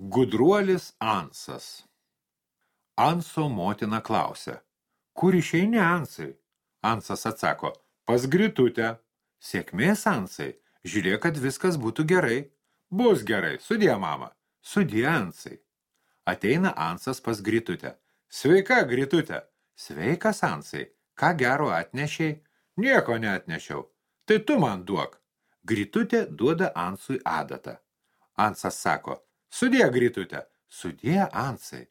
Gudruolis Ansas Anso motina klausia, kur išeini Ansai? Ansas atsako, pas Gritutę. Sėkmės Ansai, žiūrėk, kad viskas būtų gerai. Bus gerai, sudie mama, sudie Ansai. Ateina Ansas pas Gritutę. Sveika, Gritutė. Sveikas Ansai, ką gero atnešiai? Nieko neatnešiau. Tai tu man duok. Gritutė duoda Ansui adatą. Ansas sako, sudie Gritutė, sudie Ansai.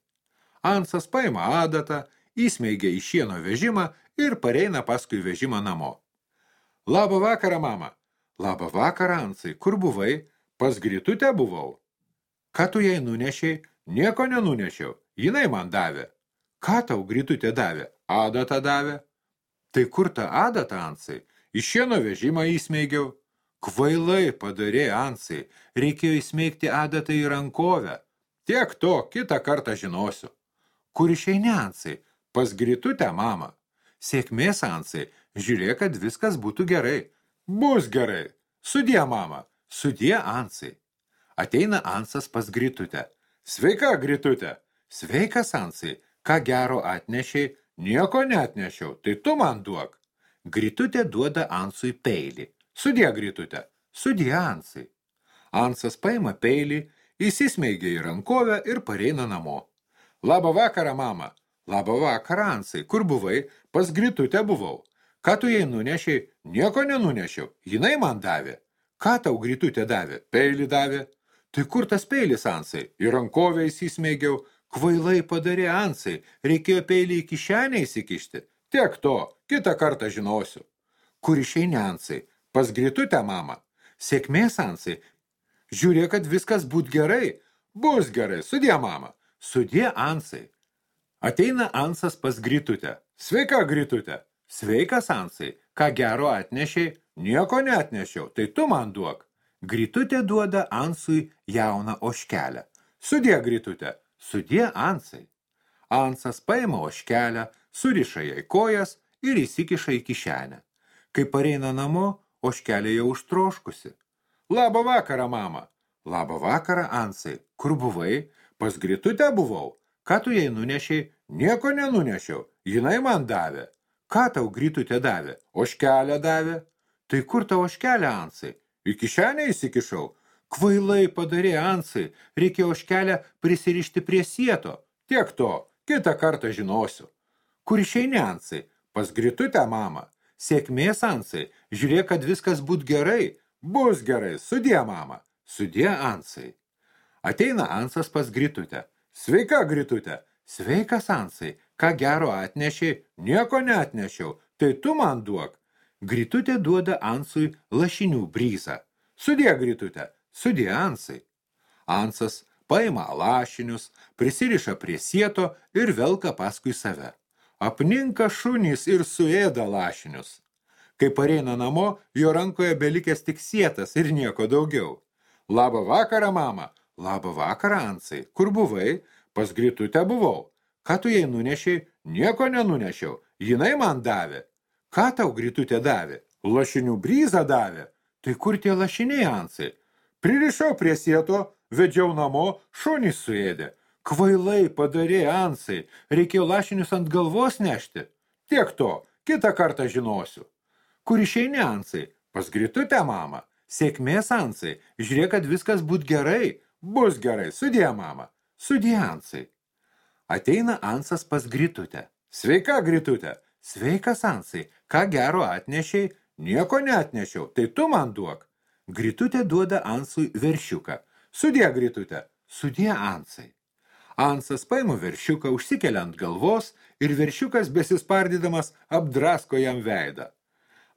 Ansas paima adatą, įsmeigia į šieno vežimą ir pareina paskui vežimą namo. Labą vakarą, mama. Labą vakarą, Ansai. Kur buvai? Pas Gritutę buvau. Ką tu jai nunešiai? Nieko nenunešiau. Jinai man davė. Ką tau Gritutė davė? Adatą davė. Tai kur ta adata, Ansai? Iš šieno vežimą įsmeigiau. Kvailai padarė, Ansai. Reikėjo įsmeigti adatą į rankovę. Tiek to, kitą kartą žinosiu. Kur išeini, Ansai? Pas Gritutę, mama. Sėkmės, Ansai. Žiūrėk, kad viskas būtų gerai. Bus gerai. Sudie, mama. Sudie, Ansai. Ateina Ansas pas Gritutę. Sveika, Gritutė. Sveikas, Ansai. Ką gero atnešiai? Nieko neatnešiau. Tai tu man duok. Gritutė duoda Ansui peilį. Sudie, Gritutė. Sudie, Ansai. Ansas paima peilį, įsismeigia į rankovę ir pareina namo. Labą vakarą, mama. Labą vakarą, Ansai. Kur buvai? Pas Gritutę buvau. Ką tu jai nunešiai? Nieko nenunešiau. Jinai man davė. Ką tau Gritutė davė? Peilį davė. Tai kur tas peilis, Ansai? Į rankovę įsismeigiau. Kvailai padarė Ansai. Reikėjo peilį į kišenę įsikišti. Tiek to. Kitą kartą žinosiu. Kur išeini, Ansai? Pas Gritutę, mama. Sėkmės, Ansai. Žiūrėk, kad viskas būt gerai. Bus gerai. Sudie, mama. Sudie, Ansai. Ateina Ansas pas Gritutę. Sveika, Gritutė. Sveikas, Ansai. Ką gero atnešiai? Nieko neatnešiau. Tai tu man duok. Gritutė duoda Ansui jauną oškelę. Sudie, Gritutė. Sudie, Ansai. Ansas paima oškelę, suriša jai kojas ir įsikiša į kišenę. Kai pareina namo, oškelė jau užtroškusi. Labą vakarą, mama. Labą vakarą, Ansai. Kur buvai? Pas Gritutę buvau. Ką tu jai nunešiai? Nieko nenunešiau. Jinai man davė. Ką tau Gritutė davė? Oškelę davė. Tai kur tau oškelė, Ansai? Į kišenę įsikišau. Kvailai padarė, Ansai. Reikėjo oškelę prisirišti prie sieto. Tiek to. Kitą kartą žinosiu. Kur išeini, Ansai? Pas Gritutę, mama. Sėkmės, Ansai. Žiūrėk, kad viskas būt gerai. Bus gerai. Sudie, mama. Sudie, Ansai. Ateina Ansas pas Gritutę. Sveika, Gritutė. Sveikas, Ansai. Ką gero atnešiai? Nieko neatnešiau. Tai tu man duok. Gritutė duoda Ansui lašinių bryzą. Sudie, Gritutė. Sudie, Ansai. Ansas paima lašinius, prisiriša prie sieto ir velka paskui save. Apninka šunys ir suėda lašinius. Kai pareina namo, jo rankoje belikęs tik sietas ir nieko daugiau. Labą vakarą, mama. Labą vakarą, Ansai. Kur buvai? Pas Gritutę buvau. Ką tu jai nunešiai? Nieko nenunešiau. Jinai man davė. Ką tau Gritutė davė? Lašinių bryzą davė. Tai kur tie lašiniai, Ansai? Pririšau prie sieto, vedžiau namo, šunys suėdė. Kvailai padarė, Ansai. Reikėjo lašinius ant galvos nešti. Tiek to, kitą kartą žinosiu. Kur išeini, Ansai? Pas Gritutę, mama. Sėkmės, Ansai. Žiūrėk, kad viskas būt gerai. Bus gerai. Sudie, mama. Sudie, Ansai. Ateina Ansas pas Gritutę. Sveika, Gritutė. Sveikas, Ansai. Ką gero atnešiai? Nieko neatnešiau. Tai tu man duok. Gritutė duoda Ansui veršiuką. Sudie, Gritutė. Sudie, Ansai. Ansas paima veršiuką, užsikelia ant galvos ir veršiukas besispardydamas apdrasko jam veidą.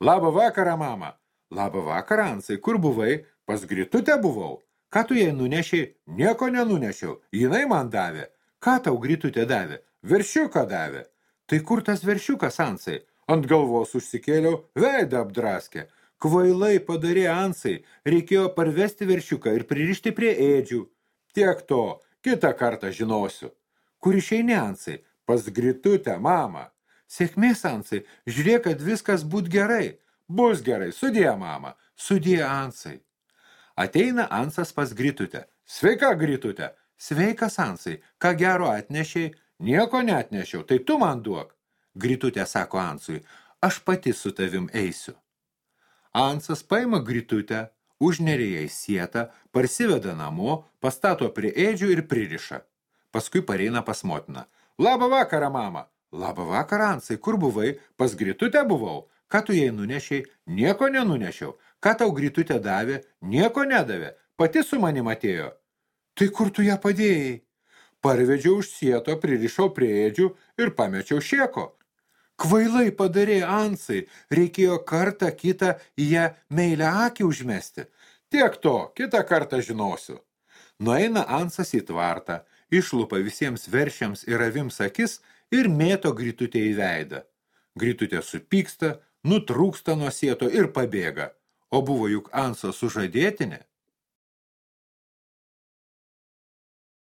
Labą vakarą, mama. Labą vakarą, Ansai. Kur buvai? Pas Gritutę buvau. Ką tu jai nunešiai? Nieko nenunešiau. Jinai man davė. Ką tau Gritutė davė? Veršiuką davė. Tai kur tas veršiukas, Ansai? Ant galvos užsikėliau, veidą apdraskė. Kvailai padarė Ansai. Reikėjo parvesti veršiuką ir pririšti prie ėdžių. Tiek to, kitą kartą žinosiu. Kur išeini, Ansai? Pas Gritutę, mama. Sėkmės, Ansai. Žiūrėk, kad viskas būt gerai. Bus gerai. Sudie, mama. Sudie, Ansai. Ateina Ansas pas Gritutę. Sveika, Gritutė. Sveikas, Ansai, ką gero atnešiai? Nieko netnešiau, tai tu man duok. Gritutė sako Ansui, aš pati su tavim eisiu. Ansas paima gritutę, užneria į sietą, parsiveda namo, pastato prie ėdžių ir pririša. Paskui pareina pas motiną. Labą vakarą, mama. Labą vakarą, Ansai, kur buvai? Pas gritutę buvau. Ką tu jai nunešiai? Nieko nenunešiau. Ką tau gritutė davė? Nieko nedavė. Pati su manim atėjo. Tai kur tu ją padėjai? Parvedžiau už sieto, pririšau prie ėdžių ir pamečiau šieko. Kvailai padarė ansai, reikėjo kartą kitą į ją meilę akį užmesti. Tiek to, kitą kartą žinosiu. Nueina ansas į tvartą, išlupa visiems veršiams ir avims akis ir mėto gritutę į veidą. Gritutė supyksta, nutrūksta nuo sieto ir pabėga. O buvo juk anso sužadėtinė.